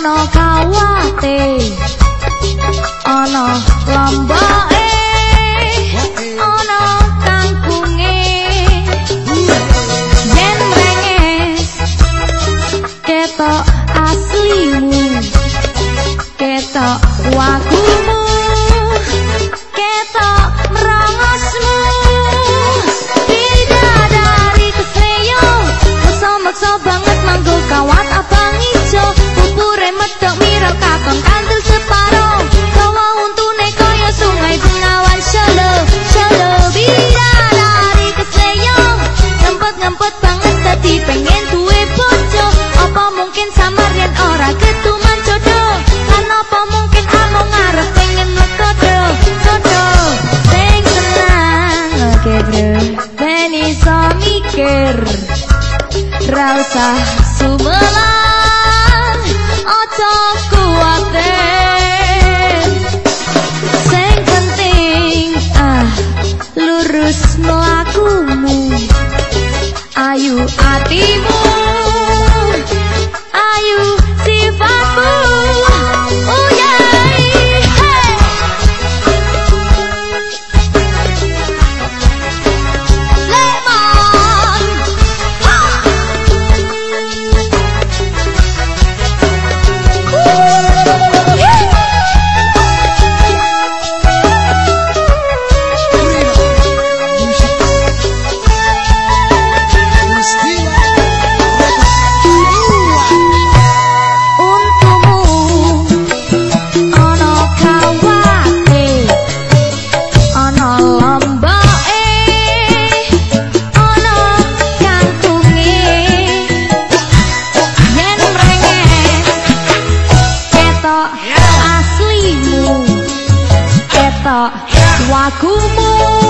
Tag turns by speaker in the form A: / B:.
A: ana kawate. Ana lombok ben iso mikir ra usah sumelan ojo yeah. aslimu, ketok yeah. wakumu.